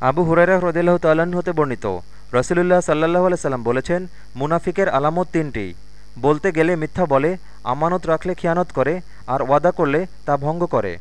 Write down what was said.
আবু হুরাইরা হ্রদিল্লাহ তাল্লাহ্ন হতে বর্ণিত। রসুলুল্লাহ সাল্লাহ সাল্লাম বলেছেন, মুনাফিকের আলামত তিনটি। বলতে গেলে মিথ্যা বলে, আমানত রাখলে খিয়ানত করে, আর ওয়াদা করলে তা ভঙ্গ করে।